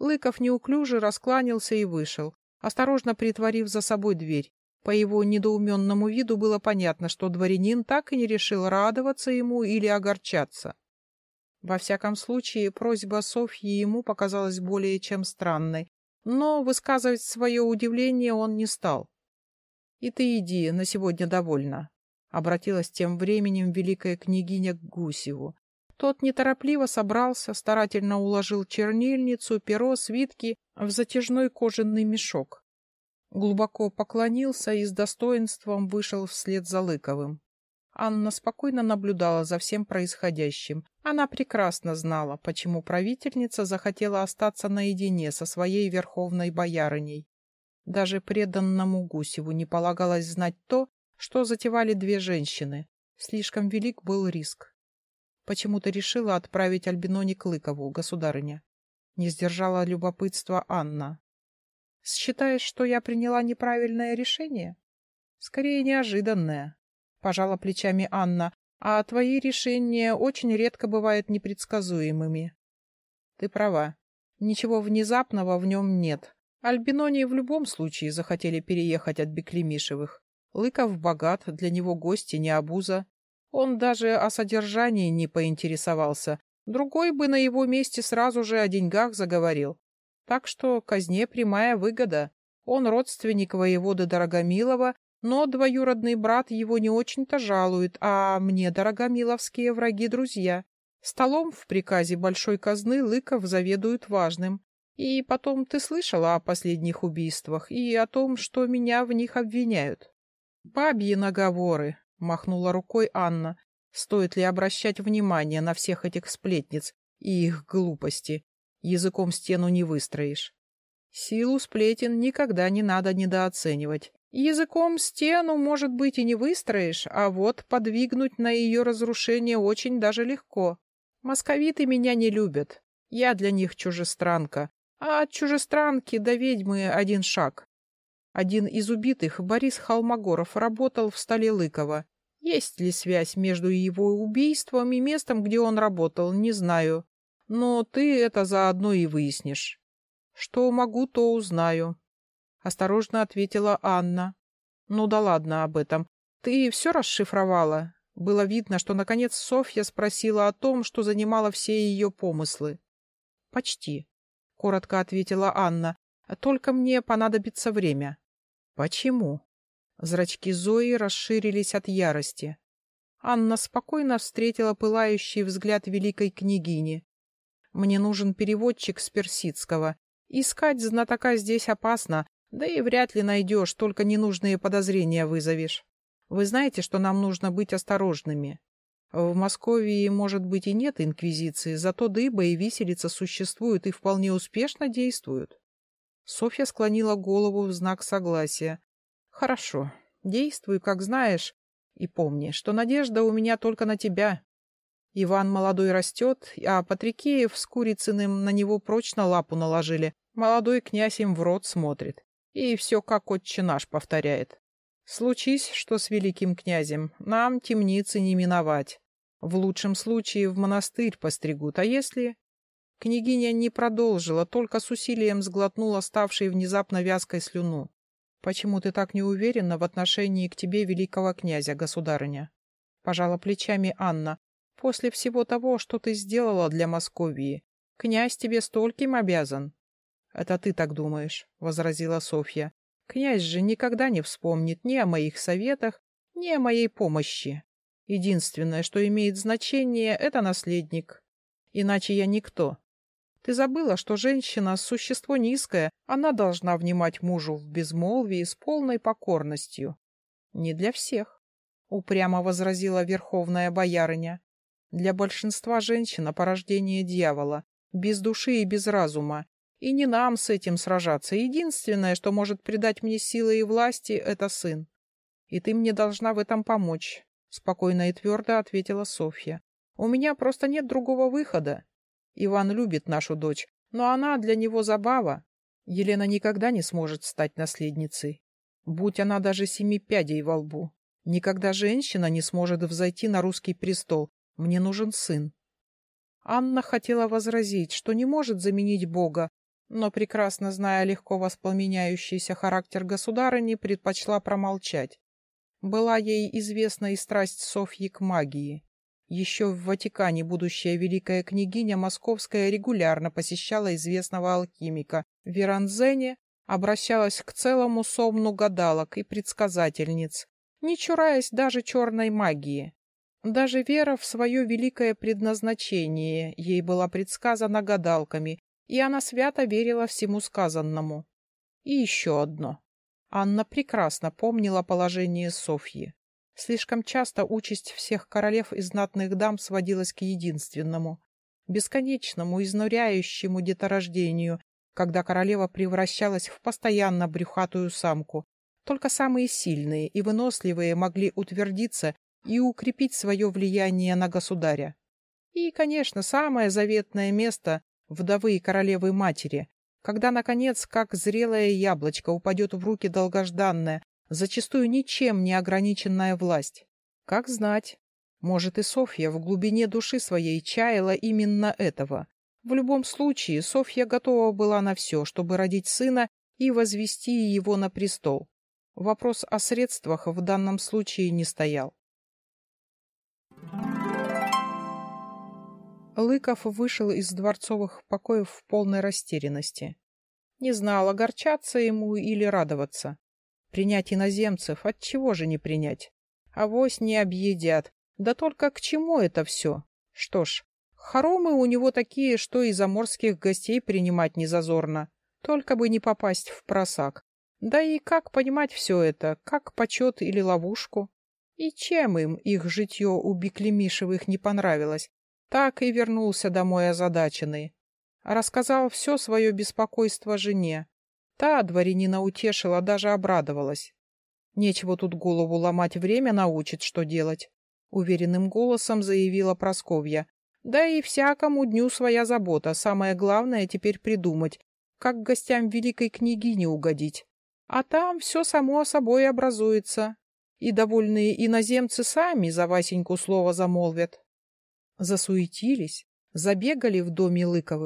Лыков неуклюже раскланялся и вышел, осторожно притворив за собой дверь. По его недоуменному виду было понятно, что дворянин так и не решил радоваться ему или огорчаться. Во всяком случае, просьба Софьи ему показалась более чем странной, но высказывать свое удивление он не стал. — И ты иди, на сегодня довольна, — обратилась тем временем великая княгиня к Гусеву. Тот неторопливо собрался, старательно уложил чернильницу, перо, свитки в затяжной кожаный мешок. Глубоко поклонился и с достоинством вышел вслед за Лыковым. Анна спокойно наблюдала за всем происходящим. Она прекрасно знала, почему правительница захотела остаться наедине со своей верховной боярыней. Даже преданному Гусеву не полагалось знать то, что затевали две женщины. Слишком велик был риск. Почему-то решила отправить Альбиноне Клыкову, государыня. Не сдержала любопытства Анна. Считаешь, что я приняла неправильное решение? Скорее, неожиданное. Пожала плечами Анна. А твои решения очень редко бывают непредсказуемыми. Ты права. Ничего внезапного в нем нет. Альбинони в любом случае захотели переехать от Беклемишевых. Лыков богат, для него гости не обуза. Он даже о содержании не поинтересовался. Другой бы на его месте сразу же о деньгах заговорил. Так что казне прямая выгода. Он родственник воевода Дорогомилова, но двоюродный брат его не очень-то жалует, а мне дорогомиловские враги друзья. Столом в приказе большой казны Лыков заведует важным. И потом ты слышала о последних убийствах и о том, что меня в них обвиняют. Бабьи наговоры, махнула рукой Анна. Стоит ли обращать внимание на всех этих сплетниц и их глупости? Языком стену не выстроишь. Силу сплетен никогда не надо недооценивать. Языком стену, может быть, и не выстроишь, а вот подвигнуть на ее разрушение очень даже легко. Московиты меня не любят. Я для них чужестранка. А от чужестранки до ведьмы один шаг. Один из убитых, Борис Холмогоров, работал в столе Лыкова. Есть ли связь между его убийством и местом, где он работал, не знаю. Но ты это заодно и выяснишь. Что могу, то узнаю. Осторожно ответила Анна. Ну да ладно об этом. Ты все расшифровала? Было видно, что наконец Софья спросила о том, что занимало все ее помыслы. Почти, коротко ответила Анна. Только мне понадобится время. Почему? Зрачки Зои расширились от ярости. Анна спокойно встретила пылающий взгляд великой княгини. «Мне нужен переводчик с персидского. Искать знатока здесь опасно, да и вряд ли найдешь, только ненужные подозрения вызовешь. Вы знаете, что нам нужно быть осторожными. В Москве, может быть, и нет инквизиции, зато дыба и виселица существуют и вполне успешно действуют». Софья склонила голову в знак согласия. Хорошо, действуй, как знаешь, и помни, что надежда у меня только на тебя. Иван молодой растет, а Патрикеев с Курицыным на него прочно лапу наложили. Молодой князь им в рот смотрит. И все как отче наш повторяет. Случись, что с великим князем, нам темницы не миновать. В лучшем случае в монастырь постригут, а если... Княгиня не продолжила, только с усилием сглотнула ставшей внезапно вязкой слюну. Почему ты так не уверена в отношении к тебе великого князя, государыня? Пожала плечами Анна. После всего того, что ты сделала для Московии, князь тебе стольким обязан. Это ты так думаешь, возразила Софья. Князь же никогда не вспомнит ни о моих советах, ни о моей помощи. Единственное, что имеет значение, это наследник. Иначе я никто. Ты забыла, что женщина — существо низкое, она должна внимать мужу в безмолвии с полной покорностью. Не для всех, — упрямо возразила верховная боярыня. Для большинства женщина — порождение дьявола, без души и без разума. И не нам с этим сражаться. Единственное, что может придать мне силы и власти, — это сын. И ты мне должна в этом помочь, — спокойно и твердо ответила Софья. У меня просто нет другого выхода. Иван любит нашу дочь, но она для него забава. Елена никогда не сможет стать наследницей. Будь она даже семи пядей во лбу. Никогда женщина не сможет взойти на русский престол. Мне нужен сын. Анна хотела возразить, что не может заменить Бога, но, прекрасно зная легко воспламеняющийся характер государыни, предпочла промолчать. Была ей известна и страсть Софьи к магии. Еще в Ватикане будущая великая княгиня Московская регулярно посещала известного алхимика Веранзене, обращалась к целому сомну гадалок и предсказательниц, не чураясь даже черной магии. Даже вера в свое великое предназначение ей была предсказана гадалками, и она свято верила всему сказанному. И еще одно. Анна прекрасно помнила положение Софьи. Слишком часто участь всех королев и знатных дам сводилась к единственному, бесконечному, изнуряющему деторождению, когда королева превращалась в постоянно брюхатую самку. Только самые сильные и выносливые могли утвердиться и укрепить свое влияние на государя. И, конечно, самое заветное место — вдовы и королевы матери, когда, наконец, как зрелое яблочко упадет в руки долгожданное, зачастую ничем не ограниченная власть. Как знать, может и Софья в глубине души своей чаяла именно этого. В любом случае, Софья готова была на все, чтобы родить сына и возвести его на престол. Вопрос о средствах в данном случае не стоял. Лыков вышел из дворцовых покоев в полной растерянности. Не знал, огорчаться ему или радоваться. Принять иноземцев, от чего же не принять? Авось не объедят. Да только к чему это все? Что ж, хоромы у него такие, что и заморских гостей принимать не зазорно. Только бы не попасть в просак. Да и как понимать все это? Как почет или ловушку? И чем им их житье у Беклемишевых не понравилось? Так и вернулся домой озадаченный. Рассказал все свое беспокойство жене. Та дворянина утешила, даже обрадовалась. Нечего тут голову ломать, время научит, что делать. Уверенным голосом заявила Просковья. Да и всякому дню своя забота. Самое главное теперь придумать, как гостям великой княгини угодить. А там все само собой образуется. И довольные иноземцы сами за Васеньку слово замолвят. Засуетились, забегали в доме Лыковых.